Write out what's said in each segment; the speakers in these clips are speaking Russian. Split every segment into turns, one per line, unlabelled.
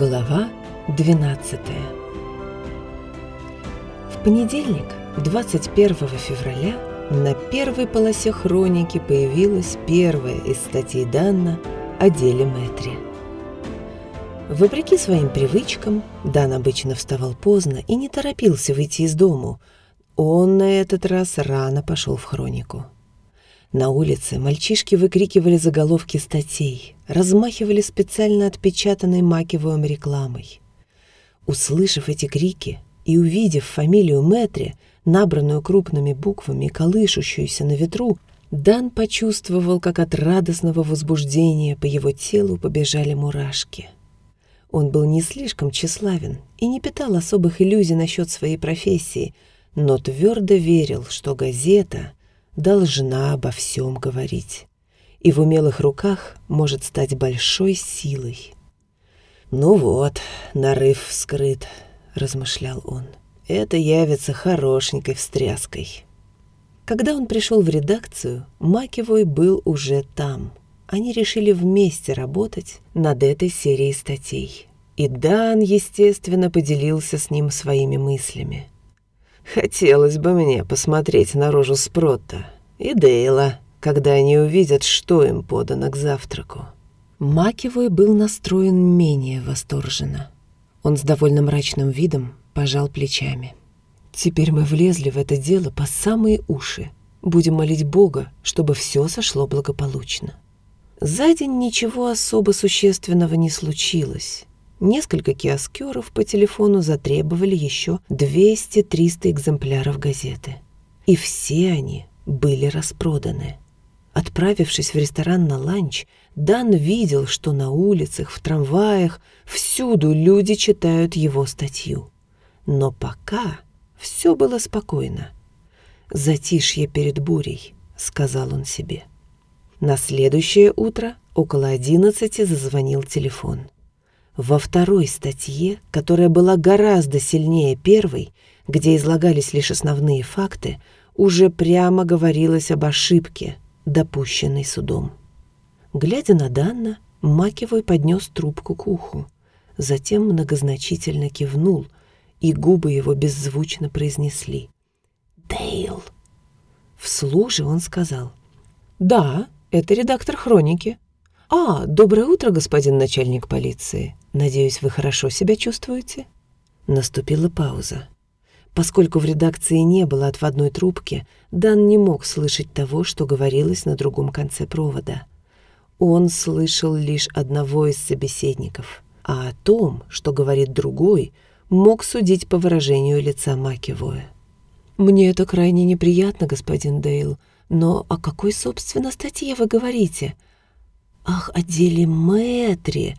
Глава 12 В понедельник, 21 февраля, на первой полосе хроники появилась первая из статей Данна о деле Мэтри. Вопреки своим привычкам, Дан обычно вставал поздно и не торопился выйти из дому. Он на этот раз рано пошел в хронику. На улице мальчишки выкрикивали заголовки статей, размахивали специально отпечатанной макивоем рекламой. Услышав эти крики и увидев фамилию Мэтри, набранную крупными буквами колышущуюся на ветру, Дан почувствовал, как от радостного возбуждения по его телу побежали мурашки. Он был не слишком тщеславен и не питал особых иллюзий насчет своей профессии, но твердо верил, что газета — должна обо всем говорить. И в умелых руках может стать большой силой. «Ну вот, нарыв вскрыт», — размышлял он. «Это явится хорошенькой встряской». Когда он пришел в редакцию, Макевой был уже там. Они решили вместе работать над этой серией статей. И Дан, естественно, поделился с ним своими мыслями. Хотелось бы мне посмотреть на рожу Спротта и Дейла, когда они увидят, что им подано к завтраку. Макевой был настроен менее восторженно. Он с довольно мрачным видом пожал плечами. «Теперь мы влезли в это дело по самые уши. Будем молить Бога, чтобы все сошло благополучно». За день ничего особо существенного не случилось. Несколько киоскеров по телефону затребовали еще 200-300 экземпляров газеты. И все они были распроданы. Отправившись в ресторан на ланч, Дан видел, что на улицах, в трамваях, всюду люди читают его статью. Но пока все было спокойно. «Затишье перед бурей», — сказал он себе. На следующее утро около одиннадцати зазвонил телефон. Во второй статье, которая была гораздо сильнее первой, где излагались лишь основные факты, уже прямо говорилось об ошибке, допущенной судом. Глядя на Данна, Макевой поднес трубку к уху, затем многозначительно кивнул, и губы его беззвучно произнесли «Дейл». Вслух же он сказал «Да, это редактор хроники». «А, доброе утро, господин начальник полиции. Надеюсь, вы хорошо себя чувствуете?» Наступила пауза. Поскольку в редакции не было отводной трубки, Дан не мог слышать того, что говорилось на другом конце провода. Он слышал лишь одного из собеседников, а о том, что говорит другой, мог судить по выражению лица Макевоя. «Мне это крайне неприятно, господин Дейл, но о какой, собственно, статье вы говорите?» «Ах, о деле Мэтри!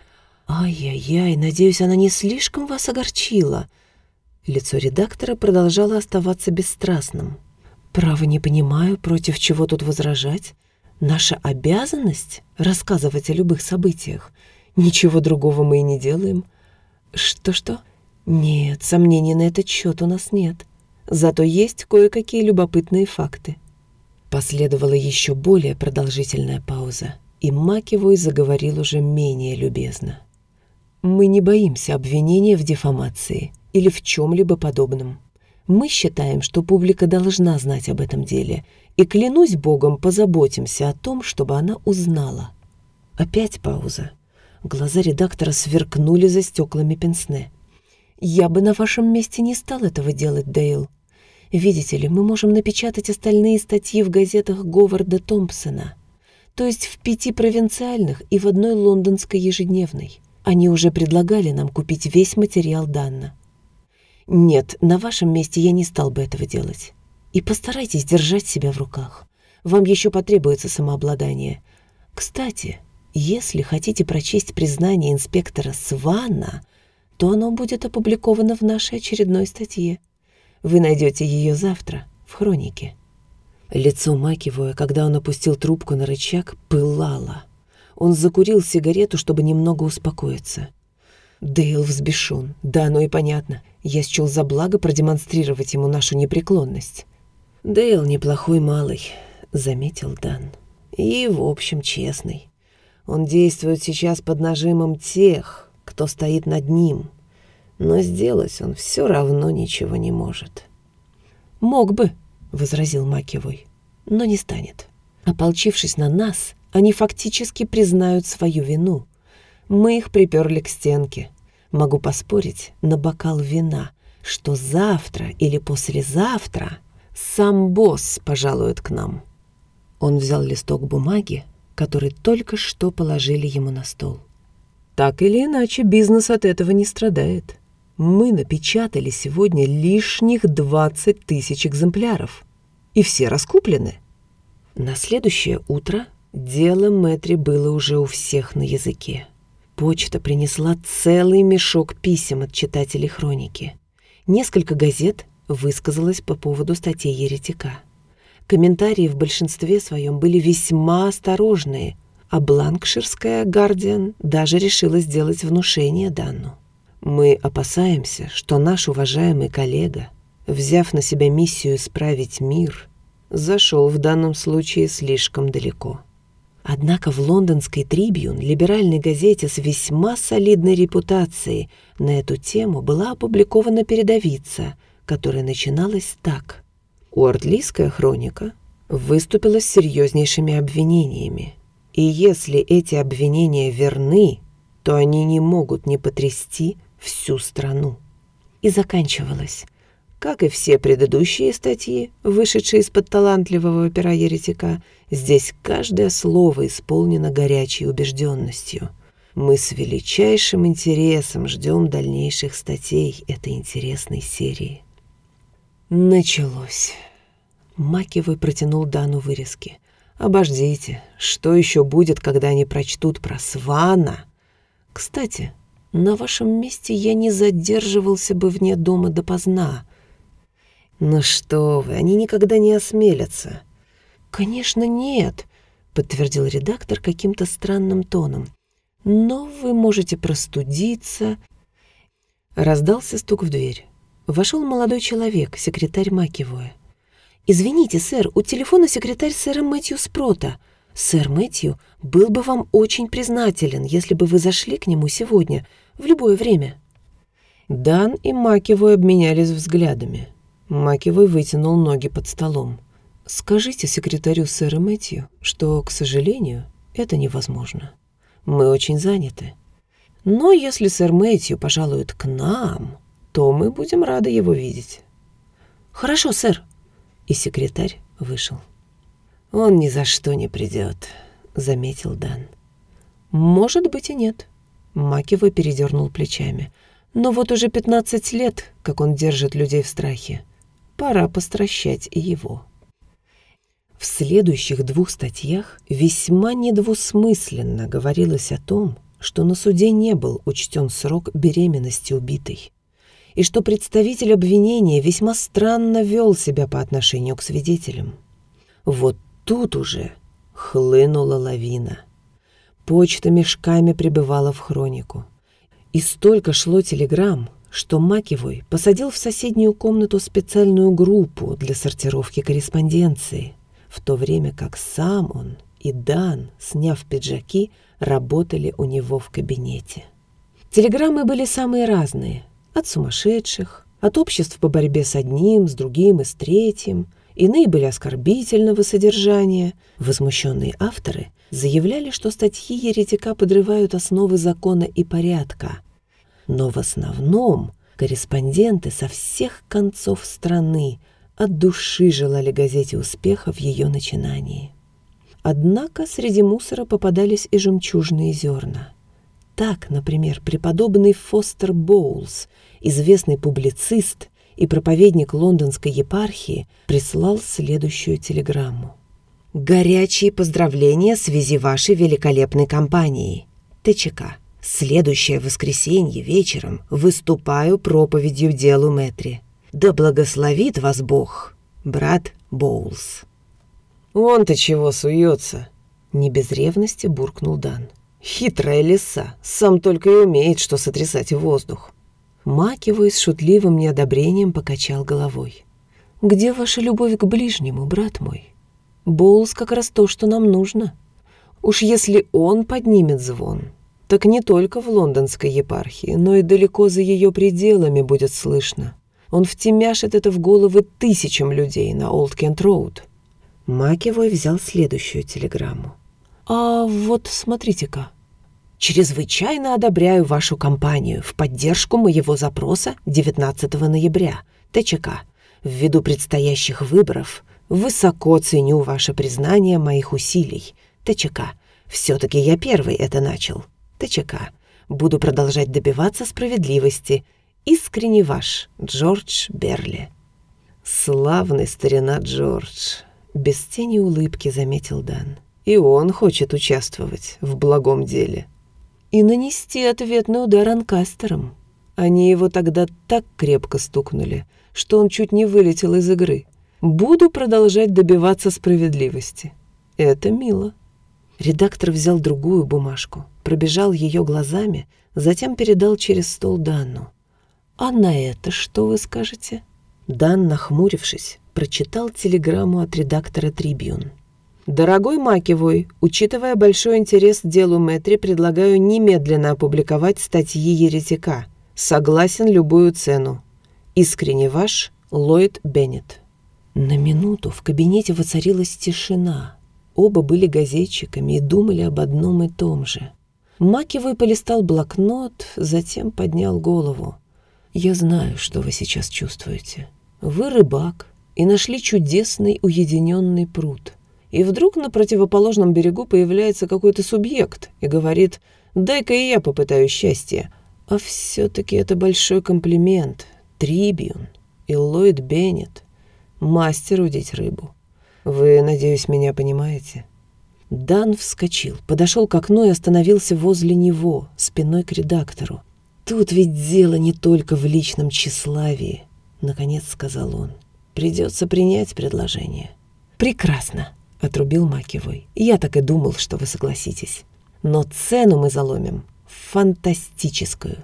Ай-яй-яй, надеюсь, она не слишком вас огорчила?» Лицо редактора продолжало оставаться бесстрастным. «Право не понимаю, против чего тут возражать. Наша обязанность — рассказывать о любых событиях. Ничего другого мы и не делаем. Что-что? Нет, сомнений на этот счет у нас нет. Зато есть кое-какие любопытные факты». Последовала еще более продолжительная пауза, и Макевой заговорил уже менее любезно. «Мы не боимся обвинения в дефамации» или в чем-либо подобном. Мы считаем, что публика должна знать об этом деле, и, клянусь Богом, позаботимся о том, чтобы она узнала. Опять пауза. Глаза редактора сверкнули за стеклами пенсне. «Я бы на вашем месте не стал этого делать, Дейл. Видите ли, мы можем напечатать остальные статьи в газетах Говарда Томпсона, то есть в пяти провинциальных и в одной лондонской ежедневной. Они уже предлагали нам купить весь материал Данна. Нет, на вашем месте я не стал бы этого делать. И постарайтесь держать себя в руках. Вам еще потребуется самообладание. Кстати, если хотите прочесть признание инспектора Свана, то оно будет опубликовано в нашей очередной статье. Вы найдете ее завтра в хронике. Лицо Макивоя, когда он опустил трубку на рычаг, пылало. Он закурил сигарету, чтобы немного успокоиться. Дейл взбешен. Да, оно и понятно. Я счел за благо продемонстрировать ему нашу непреклонность. Дейл неплохой малый, заметил Дан. И, в общем, честный. Он действует сейчас под нажимом тех, кто стоит над ним. Но сделать он все равно ничего не может. «Мог бы», — возразил Макевой, — «но не станет. Ополчившись на нас, они фактически признают свою вину. Мы их приперли к стенке. Могу поспорить на бокал вина, что завтра или послезавтра сам босс пожалует к нам». Он взял листок бумаги, который только что положили ему на стол. «Так или иначе, бизнес от этого не страдает. Мы напечатали сегодня лишних 20 тысяч экземпляров, и все раскуплены». На следующее утро дело Мэтри было уже у всех на языке. Почта принесла целый мешок писем от читателей хроники. Несколько газет высказалось по поводу статей еретика. Комментарии в большинстве своем были весьма осторожные, а Бланкширская «Гардиан» даже решила сделать внушение Данну. Мы опасаемся, что наш уважаемый коллега, взяв на себя миссию исправить мир, зашел в данном случае слишком далеко. Однако в лондонской «Трибьюн», либеральной газете с весьма солидной репутацией, на эту тему была опубликована передовица, которая начиналась так. Уордлийская хроника выступила с серьезнейшими обвинениями. И если эти обвинения верны, то они не могут не потрясти всю страну. И заканчивалась, как и все предыдущие статьи, вышедшие из-под талантливого пера еретика, здесь каждое слово исполнено горячей убежденностью. Мы с величайшим интересом ждем дальнейших статей этой интересной серии. Началось. Макивый протянул Дану вырезки. «Обождите, что еще будет, когда они прочтут про Свана? Кстати, на вашем месте я не задерживался бы вне дома допоздна». «Ну что вы, они никогда не осмелятся». «Конечно, нет», — подтвердил редактор каким-то странным тоном. «Но вы можете простудиться». Раздался стук в дверь. Вошел молодой человек, секретарь Макивоя. «Извините, сэр, у телефона секретарь сэра Мэтью Спрота. Сэр Мэтью был бы вам очень признателен, если бы вы зашли к нему сегодня, в любое время». Дан и Макивой обменялись взглядами. Макивой вытянул ноги под столом. «Скажите секретарю сэра Мэтью, что, к сожалению, это невозможно. Мы очень заняты. Но если сэр Мэтью пожалует к нам, то мы будем рады его видеть». «Хорошо, сэр». И секретарь вышел. «Он ни за что не придет», — заметил Дан. «Может быть и нет». Макева передернул плечами. «Но вот уже пятнадцать лет, как он держит людей в страхе. Пора постращать и его». В следующих двух статьях весьма недвусмысленно говорилось о том, что на суде не был учтен срок беременности убитой и что представитель обвинения весьма странно вел себя по отношению к свидетелям. Вот тут уже хлынула лавина. Почта мешками прибывала в хронику. И столько шло телеграмм, что Макивой посадил в соседнюю комнату специальную группу для сортировки корреспонденции, в то время как сам он и Дан, сняв пиджаки, работали у него в кабинете. Телеграммы были самые разные, от сумасшедших, от обществ по борьбе с одним, с другим и с третьим. Иные были оскорбительного содержания. Возмущенные авторы заявляли, что статьи еретика подрывают основы закона и порядка. Но в основном корреспонденты со всех концов страны от души желали газете успеха в ее начинании. Однако среди мусора попадались и жемчужные зерна – так, например, преподобный Фостер Боулс, известный публицист и проповедник лондонской епархии, прислал следующую телеграмму. «Горячие поздравления в связи вашей великолепной кампанией. ТЧК. Следующее воскресенье вечером выступаю проповедью делу Мэтри. Да благословит вас Бог, брат Боулс». «Он-то чего суется?» Не без ревности буркнул Дан. Хитрая лиса, сам только и умеет, что сотрясать воздух. Макивой с шутливым неодобрением покачал головой. «Где ваша любовь к ближнему, брат мой? Боулс как раз то, что нам нужно. Уж если он поднимет звон, так не только в лондонской епархии, но и далеко за ее пределами будет слышно. Он втемяшит это в головы тысячам людей на Олд Кент Роуд. Макевой взял следующую телеграмму. «А вот смотрите-ка. Чрезвычайно одобряю вашу кампанию в поддержку моего запроса 19 ноября. ТЧК. Ввиду предстоящих выборов высоко ценю ваше признание моих усилий. ТЧК. Все-таки я первый это начал. ТЧК. Буду продолжать добиваться справедливости. Искренне ваш, Джордж Берли. Славный старина Джордж. Без тени улыбки заметил Дан. И он хочет участвовать в благом деле. И нанести ответный удар анкастерам. Они его тогда так крепко стукнули, что он чуть не вылетел из игры. Буду продолжать добиваться справедливости. Это мило. Редактор взял другую бумажку, пробежал ее глазами, затем передал через стол Данну. «А на это что вы скажете?» Дан, нахмурившись, прочитал телеграмму от редактора «Трибюн». «Дорогой Макевой, учитывая большой интерес к делу Мэтри, предлагаю немедленно опубликовать статьи еретика. Согласен любую цену. Искренне ваш Ллойд Беннет». На минуту в кабинете воцарилась тишина. Оба были газетчиками и думали об одном и том же. Макевой полистал блокнот, затем поднял голову. «Я знаю, что вы сейчас чувствуете. Вы рыбак и нашли чудесный уединенный пруд. И вдруг на противоположном берегу появляется какой-то субъект и говорит «дай-ка и я попытаю счастье». А все-таки это большой комплимент. Трибьюн и Ллойд Беннет. Мастер удить рыбу. Вы, надеюсь, меня понимаете?» Дан вскочил, подошел к окну и остановился возле него, спиной к редактору. «Тут ведь дело не только в личном тщеславии», — наконец сказал он. «Придется принять предложение». «Прекрасно», — отрубил Макевой. «Я так и думал, что вы согласитесь. Но цену мы заломим фантастическую».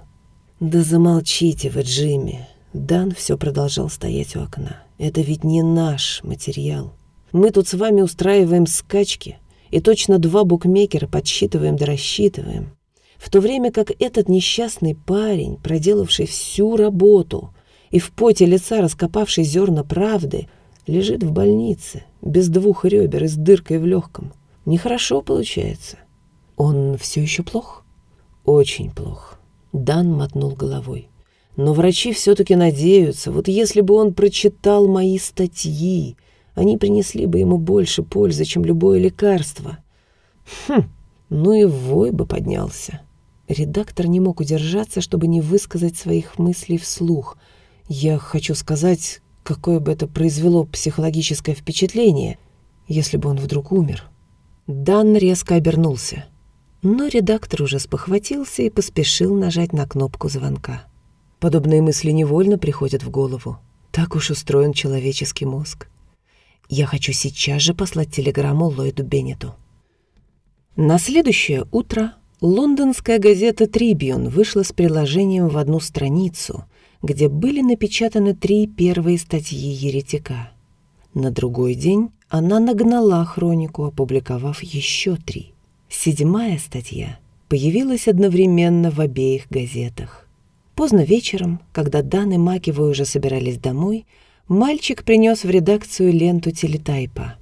«Да замолчите вы, Джимми!» Дан все продолжал стоять у окна. «Это ведь не наш материал. Мы тут с вами устраиваем скачки, и точно два букмекера подсчитываем да рассчитываем. В то время как этот несчастный парень, проделавший всю работу и в поте лица раскопавший зерна правды, лежит в больнице, без двух ребер и с дыркой в легком. Нехорошо получается. Он все еще плох? Очень плох. Дан мотнул головой. Но врачи все-таки надеются, вот если бы он прочитал мои статьи, они принесли бы ему больше пользы, чем любое лекарство. Хм, ну и вой бы поднялся. Редактор не мог удержаться, чтобы не высказать своих мыслей вслух. Я хочу сказать, какое бы это произвело психологическое впечатление, если бы он вдруг умер. Дан резко обернулся. Но редактор уже спохватился и поспешил нажать на кнопку звонка. Подобные мысли невольно приходят в голову. Так уж устроен человеческий мозг. Я хочу сейчас же послать телеграмму Ллойду Беннету. На следующее утро лондонская газета «Трибьюн» вышла с приложением в одну страницу, где были напечатаны три первые статьи еретика. На другой день она нагнала хронику, опубликовав еще три. Седьмая статья появилась одновременно в обеих газетах. Поздно вечером, когда Дан и Макевой уже собирались домой, мальчик принес в редакцию ленту телетайпа.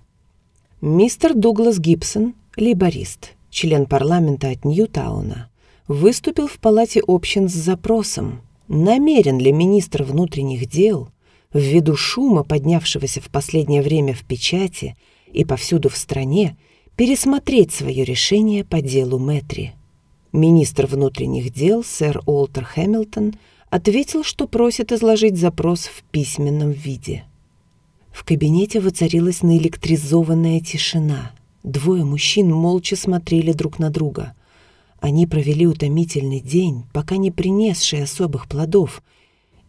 Мистер Дуглас Гибсон, лейборист, член парламента от Ньютауна, выступил в палате общин с запросом, намерен ли министр внутренних дел, ввиду шума, поднявшегося в последнее время в печати и повсюду в стране, пересмотреть свое решение по делу Мэтри. Министр внутренних дел, сэр Уолтер Хэмилтон, ответил, что просит изложить запрос в письменном виде. В кабинете воцарилась наэлектризованная тишина. Двое мужчин молча смотрели друг на друга. Они провели утомительный день, пока не принесший особых плодов.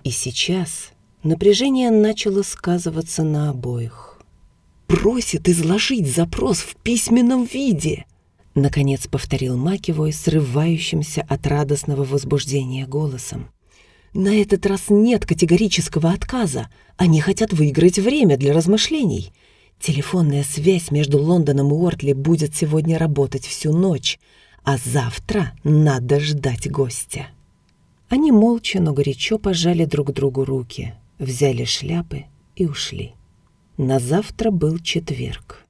И сейчас напряжение начало сказываться на обоих. «Просит изложить запрос в письменном виде!» Наконец повторил Макевой срывающимся от радостного возбуждения голосом. На этот раз нет категорического отказа. Они хотят выиграть время для размышлений. Телефонная связь между Лондоном и Уортли будет сегодня работать всю ночь, а завтра надо ждать гостя». Они молча, но горячо пожали друг другу руки, взяли шляпы и ушли. На завтра был четверг.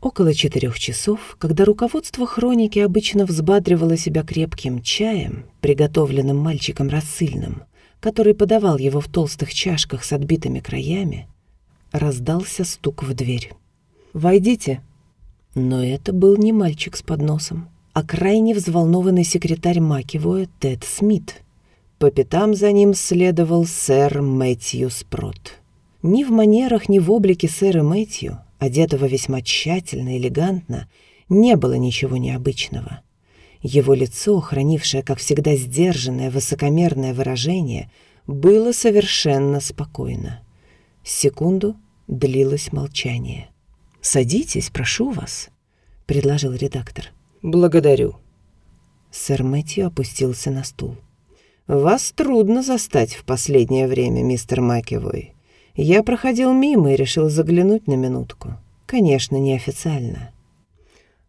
Около четырех часов, когда руководство хроники обычно взбадривало себя крепким чаем, приготовленным мальчиком рассыльным, который подавал его в толстых чашках с отбитыми краями, раздался стук в дверь. «Войдите». Но это был не мальчик с подносом, а крайне взволнованный секретарь Макивоя Тед Смит. По пятам за ним следовал сэр Мэтью Спрот. Ни в манерах, ни в облике сэра Мэтью, одетого весьма тщательно и элегантно, не было ничего необычного. Его лицо, хранившее, как всегда, сдержанное, высокомерное выражение, было совершенно спокойно. Секунду длилось молчание. «Садитесь, прошу вас», — предложил редактор. «Благодарю». Сэр Мэтью опустился на стул. «Вас трудно застать в последнее время, мистер Макевой. Я проходил мимо и решил заглянуть на минутку. Конечно, неофициально».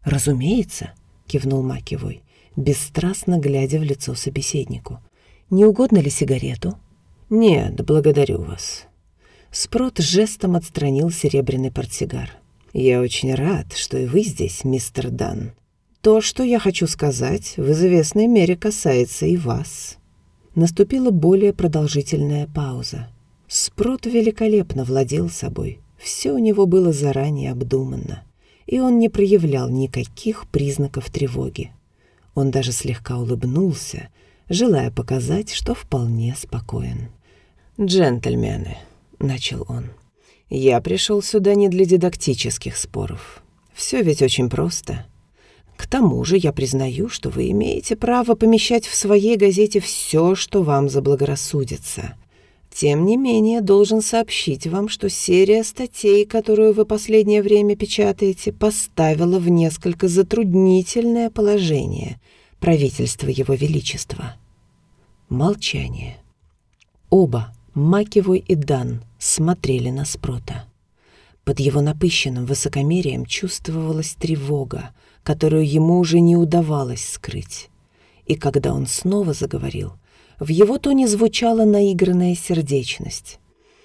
«Разумеется», — кивнул Макевой, бесстрастно глядя в лицо собеседнику. «Не угодно ли сигарету?» «Нет, благодарю вас». Спрот жестом отстранил серебряный портсигар. «Я очень рад, что и вы здесь, мистер Дан. То, что я хочу сказать, в известной мере касается и вас». Наступила более продолжительная пауза. Спрот великолепно владел собой. Все у него было заранее обдумано, и он не проявлял никаких признаков тревоги. Он даже слегка улыбнулся, желая показать, что вполне спокоен. «Джентльмены», — начал он, — «я пришел сюда не для дидактических споров. Все ведь очень просто. К тому же я признаю, что вы имеете право помещать в своей газете все, что вам заблагорассудится. Тем не менее, должен сообщить вам, что серия статей, которую вы последнее время печатаете, поставила в несколько затруднительное положение правительство Его Величества. Молчание. Оба, Макевой и Дан, смотрели на Спрота. Под его напыщенным высокомерием чувствовалась тревога, которую ему уже не удавалось скрыть. И когда он снова заговорил, в его тоне звучала наигранная сердечность.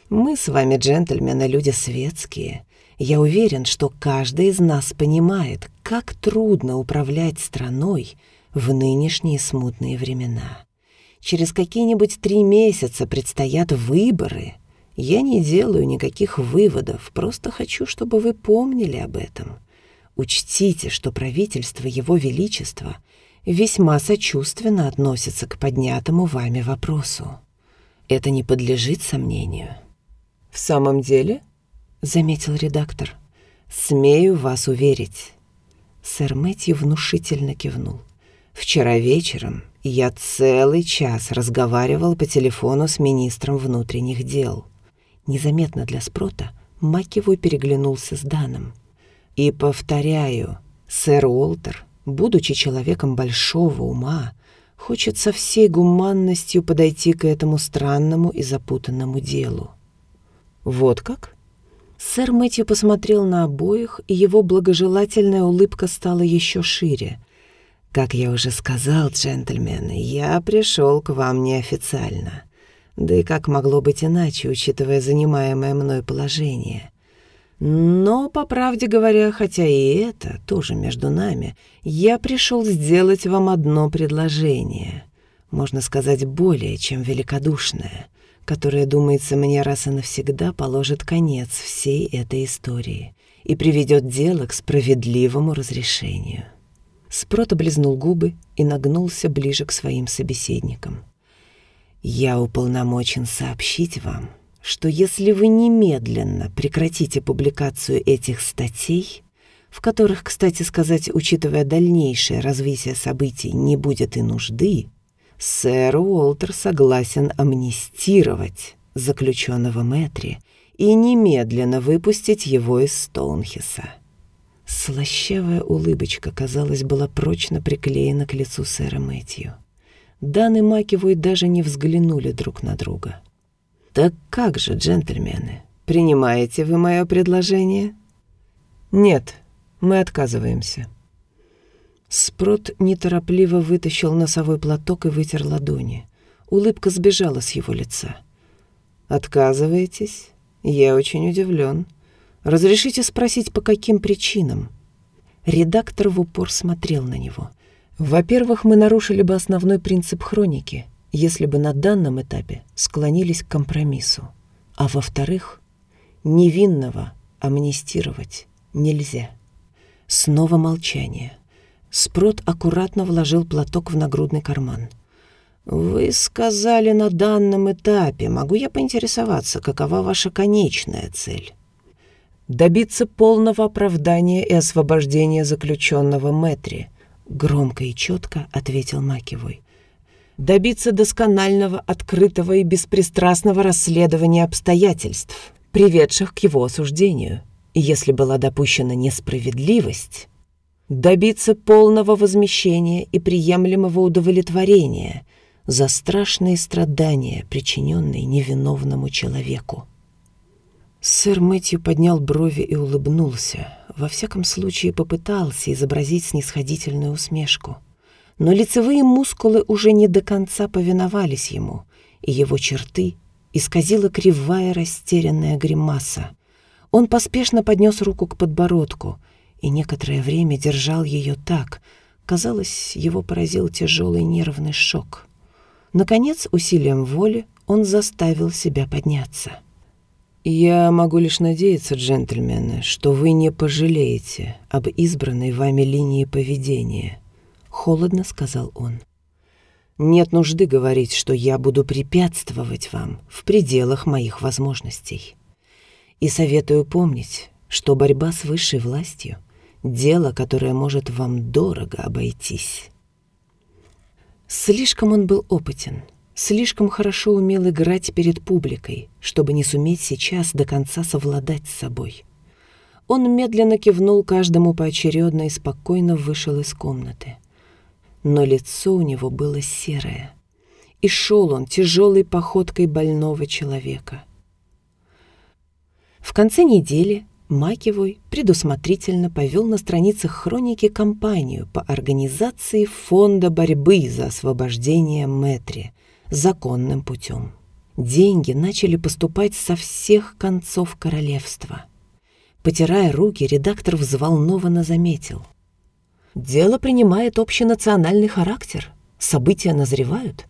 «Мы с вами, джентльмены, люди светские. Я уверен, что каждый из нас понимает, как трудно управлять страной в нынешние смутные времена. Через какие-нибудь три месяца предстоят выборы. Я не делаю никаких выводов, просто хочу, чтобы вы помнили об этом. Учтите, что правительство Его Величества — весьма сочувственно относится к поднятому вами вопросу. Это не подлежит сомнению. «В самом деле?» — заметил редактор. «Смею вас уверить». Сэр Мэтью внушительно кивнул. «Вчера вечером я целый час разговаривал по телефону с министром внутренних дел». Незаметно для Спрота Макевой переглянулся с Даном. «И повторяю, сэр Уолтер будучи человеком большого ума, хочет со всей гуманностью подойти к этому странному и запутанному делу. «Вот как?» Сэр Мэтью посмотрел на обоих, и его благожелательная улыбка стала еще шире. «Как я уже сказал, джентльмены, я пришел к вам неофициально. Да и как могло быть иначе, учитывая занимаемое мной положение? Но, по правде говоря, хотя и это тоже между нами, я пришел сделать вам одно предложение, можно сказать, более чем великодушное, которое, думается мне, раз и навсегда положит конец всей этой истории и приведет дело к справедливому разрешению. Спрот облизнул губы и нагнулся ближе к своим собеседникам. «Я уполномочен сообщить вам, что если вы немедленно прекратите публикацию этих статей, в которых, кстати сказать, учитывая дальнейшее развитие событий, не будет и нужды, сэр Уолтер согласен амнистировать заключенного Мэтри и немедленно выпустить его из Стоунхеса. Слащавая улыбочка, казалось, была прочно приклеена к лицу сэра Мэтью. Дан и Макевой даже не взглянули друг на друга. «Так как же, джентльмены, принимаете вы мое предложение?» «Нет, мы отказываемся». Спрот неторопливо вытащил носовой платок и вытер ладони. Улыбка сбежала с его лица. «Отказываетесь? Я очень удивлен. Разрешите спросить, по каким причинам?» Редактор в упор смотрел на него. «Во-первых, мы нарушили бы основной принцип хроники, если бы на данном этапе склонились к компромиссу. А во-вторых, невинного амнистировать нельзя». Снова молчание. Спрот аккуратно вложил платок в нагрудный карман. «Вы сказали на данном этапе. Могу я поинтересоваться, какова ваша конечная цель?» «Добиться полного оправдания и освобождения заключенного Мэтри», — громко и четко ответил Макивой. «Добиться досконального, открытого и беспристрастного расследования обстоятельств, приведших к его осуждению. И если была допущена несправедливость...» добиться полного возмещения и приемлемого удовлетворения за страшные страдания, причиненные невиновному человеку. Сэр Мэтью поднял брови и улыбнулся. Во всяком случае попытался изобразить снисходительную усмешку. Но лицевые мускулы уже не до конца повиновались ему, и его черты исказила кривая растерянная гримаса. Он поспешно поднес руку к подбородку — и некоторое время держал ее так. Казалось, его поразил тяжелый нервный шок. Наконец, усилием воли он заставил себя подняться. «Я могу лишь надеяться, джентльмены, что вы не пожалеете об избранной вами линии поведения», — холодно сказал он. «Нет нужды говорить, что я буду препятствовать вам в пределах моих возможностей. И советую помнить, что борьба с высшей властью Дело, которое может вам дорого обойтись. Слишком он был опытен, слишком хорошо умел играть перед публикой, чтобы не суметь сейчас до конца совладать с собой. Он медленно кивнул каждому поочередно и спокойно вышел из комнаты. Но лицо у него было серое, и шел он тяжелой походкой больного человека. В конце недели Макевой предусмотрительно повел на страницах хроники кампанию по организации фонда борьбы за освобождение Мэтри законным путем. Деньги начали поступать со всех концов королевства. Потирая руки, редактор взволнованно заметил. «Дело принимает общенациональный характер. События назревают.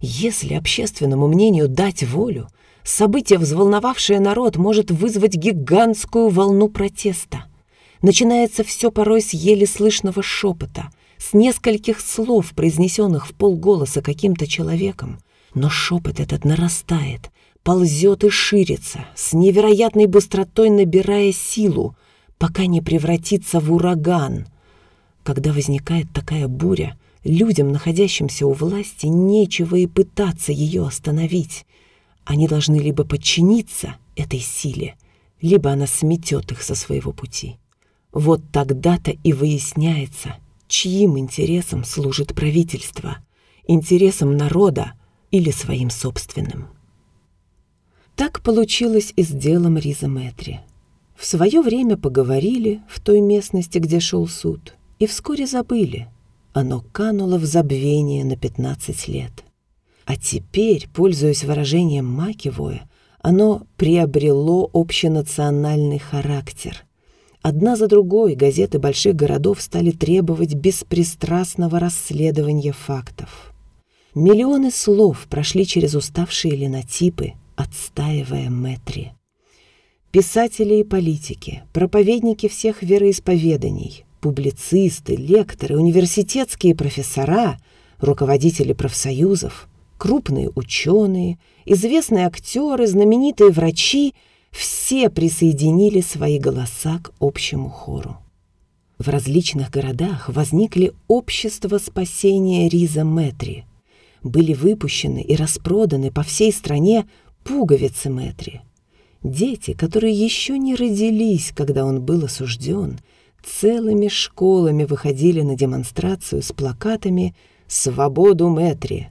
Если общественному мнению дать волю, Событие, взволновавшее народ, может вызвать гигантскую волну протеста. Начинается все порой с еле слышного шепота, с нескольких слов, произнесенных в полголоса каким-то человеком. Но шепот этот нарастает, ползет и ширится, с невероятной быстротой набирая силу, пока не превратится в ураган. Когда возникает такая буря, людям, находящимся у власти, нечего и пытаться ее остановить. Они должны либо подчиниться этой силе, либо она сметет их со своего пути. Вот тогда-то и выясняется, чьим интересам служит правительство, интересам народа или своим собственным. Так получилось и с делом Риза Мэтри. В свое время поговорили в той местности, где шел суд, и вскоре забыли. Оно кануло в забвение на 15 лет. А теперь, пользуясь выражением Макевоя, оно приобрело общенациональный характер. Одна за другой газеты больших городов стали требовать беспристрастного расследования фактов. Миллионы слов прошли через уставшие линотипы, отстаивая Мэтри. Писатели и политики, проповедники всех вероисповеданий, публицисты, лекторы, университетские профессора, руководители профсоюзов – крупные ученые, известные актеры, знаменитые врачи – все присоединили свои голоса к общему хору. В различных городах возникли общества спасения Риза Мэтри. Были выпущены и распроданы по всей стране пуговицы Мэтри. Дети, которые еще не родились, когда он был осужден, целыми школами выходили на демонстрацию с плакатами «Свободу Мэтри»,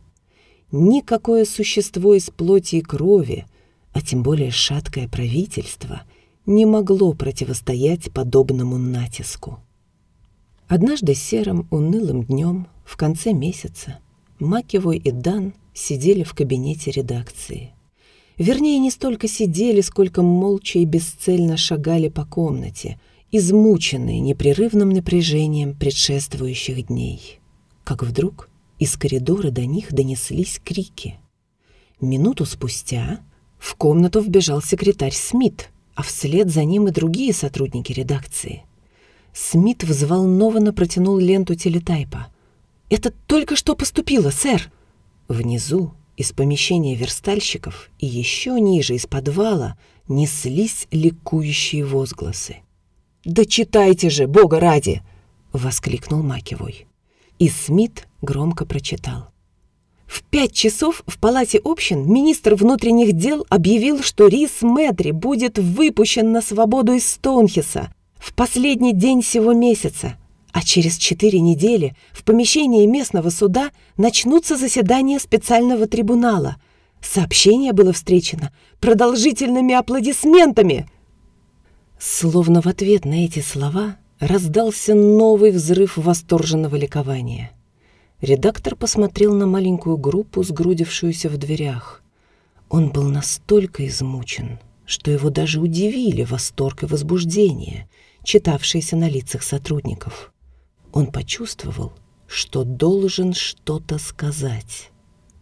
никакое существо из плоти и крови, а тем более шаткое правительство, не могло противостоять подобному натиску. Однажды серым, унылым днем в конце месяца Макевой и Дан сидели в кабинете редакции. Вернее, не столько сидели, сколько молча и бесцельно шагали по комнате, измученные непрерывным напряжением предшествующих дней. Как вдруг из коридора до них донеслись крики. Минуту спустя в комнату вбежал секретарь Смит, а вслед за ним и другие сотрудники редакции. Смит взволнованно протянул ленту телетайпа. «Это только что поступило, сэр!» Внизу, из помещения верстальщиков и еще ниже, из подвала, неслись ликующие возгласы. «Да читайте же, бога ради!» — воскликнул Макевой. И Смит громко прочитал. В пять часов в Палате общин министр внутренних дел объявил, что Рис Медри будет выпущен на свободу из Стоунхеса в последний день сего месяца, а через четыре недели в помещении местного суда начнутся заседания специального трибунала. Сообщение было встречено продолжительными аплодисментами. Словно в ответ на эти слова раздался новый взрыв восторженного ликования. Редактор посмотрел на маленькую группу, сгрудившуюся в дверях. Он был настолько измучен, что его даже удивили восторг и возбуждение, читавшиеся на лицах сотрудников. Он почувствовал, что должен что-то сказать.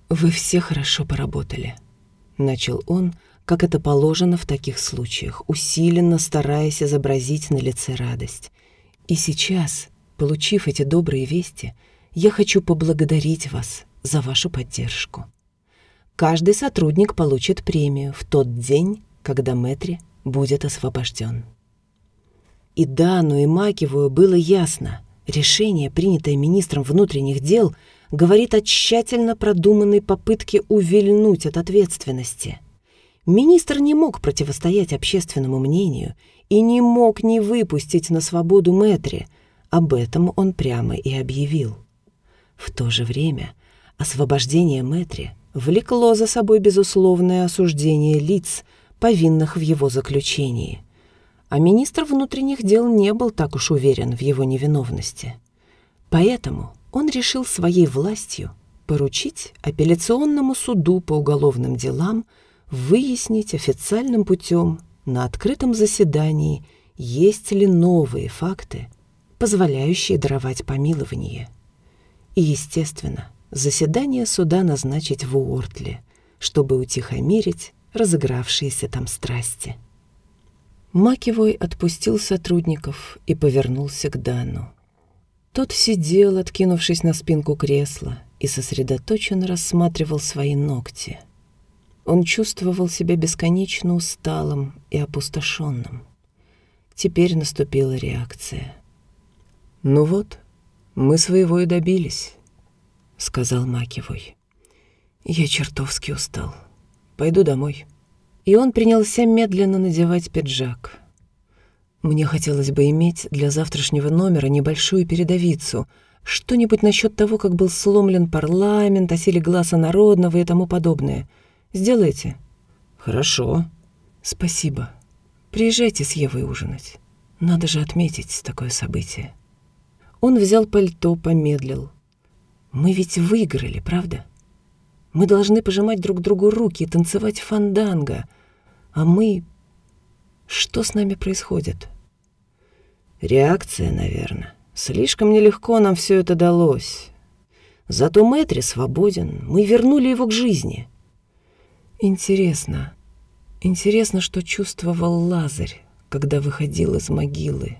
«Вы все хорошо поработали», — начал он, как это положено в таких случаях, усиленно стараясь изобразить на лице радость. «И сейчас, получив эти добрые вести, — я хочу поблагодарить вас за вашу поддержку. Каждый сотрудник получит премию в тот день, когда Мэтри будет освобожден. И Дану и Макевую было ясно, решение, принятое министром внутренних дел, говорит о тщательно продуманной попытке увильнуть от ответственности. Министр не мог противостоять общественному мнению и не мог не выпустить на свободу Мэтри, об этом он прямо и объявил. В то же время освобождение Мэтри влекло за собой безусловное осуждение лиц, повинных в его заключении. А министр внутренних дел не был так уж уверен в его невиновности. Поэтому он решил своей властью поручить апелляционному суду по уголовным делам выяснить официальным путем на открытом заседании, есть ли новые факты, позволяющие даровать помилование. И, естественно, заседание суда назначить в Уортле, чтобы утихомирить разыгравшиеся там страсти. Макевой отпустил сотрудников и повернулся к Дану. Тот сидел, откинувшись на спинку кресла, и сосредоточенно рассматривал свои ногти. Он чувствовал себя бесконечно усталым и опустошенным. Теперь наступила реакция. «Ну вот», «Мы своего и добились», — сказал Макивой. «Я чертовски устал. Пойду домой». И он принялся медленно надевать пиджак. Мне хотелось бы иметь для завтрашнего номера небольшую передовицу, что-нибудь насчет того, как был сломлен парламент, о силе глаза народного и тому подобное. Сделайте? Хорошо. Спасибо. Приезжайте с Евой ужинать. Надо же отметить такое событие. Он взял пальто, помедлил. «Мы ведь выиграли, правда? Мы должны пожимать друг другу руки и танцевать фанданго. А мы... Что с нами происходит?» «Реакция, наверное. Слишком нелегко нам все это далось. Зато Мэтри свободен. Мы вернули его к жизни». «Интересно. Интересно, что чувствовал Лазарь, когда выходил из могилы».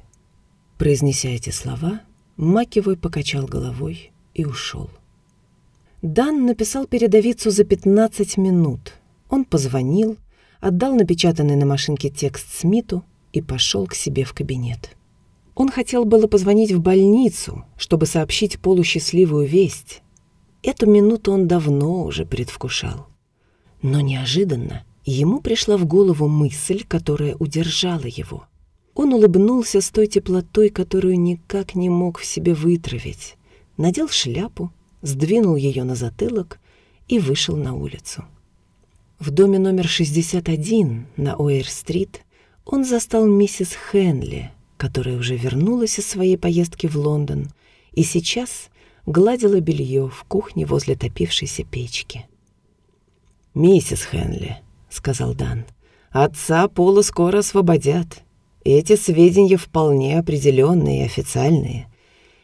Произнеся эти слова, Макевой покачал головой и ушел. Дан написал передовицу за 15 минут. Он позвонил, отдал напечатанный на машинке текст Смиту и пошел к себе в кабинет. Он хотел было позвонить в больницу, чтобы сообщить полусчастливую весть. Эту минуту он давно уже предвкушал. Но неожиданно ему пришла в голову мысль, которая удержала его — он улыбнулся с той теплотой, которую никак не мог в себе вытравить, надел шляпу, сдвинул ее на затылок и вышел на улицу. В доме номер 61 на Уэйр-стрит он застал миссис Хенли, которая уже вернулась из своей поездки в Лондон и сейчас гладила белье в кухне возле топившейся печки. «Миссис Хенли», — сказал Дан, — «отца Пола скоро освободят. Эти сведения вполне определенные и официальные.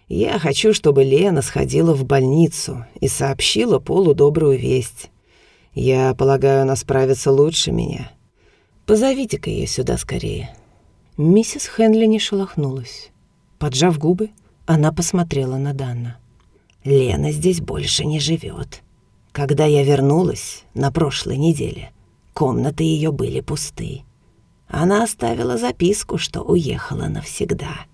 Я хочу, чтобы Лена сходила в больницу и сообщила Полу добрую весть. Я полагаю, она справится лучше меня. Позовите-ка ее сюда скорее». Миссис Хенли не шелохнулась. Поджав губы, она посмотрела на Данна. «Лена здесь больше не живет. Когда я вернулась на прошлой неделе, комнаты ее были пусты. Она оставила записку, что уехала навсегда.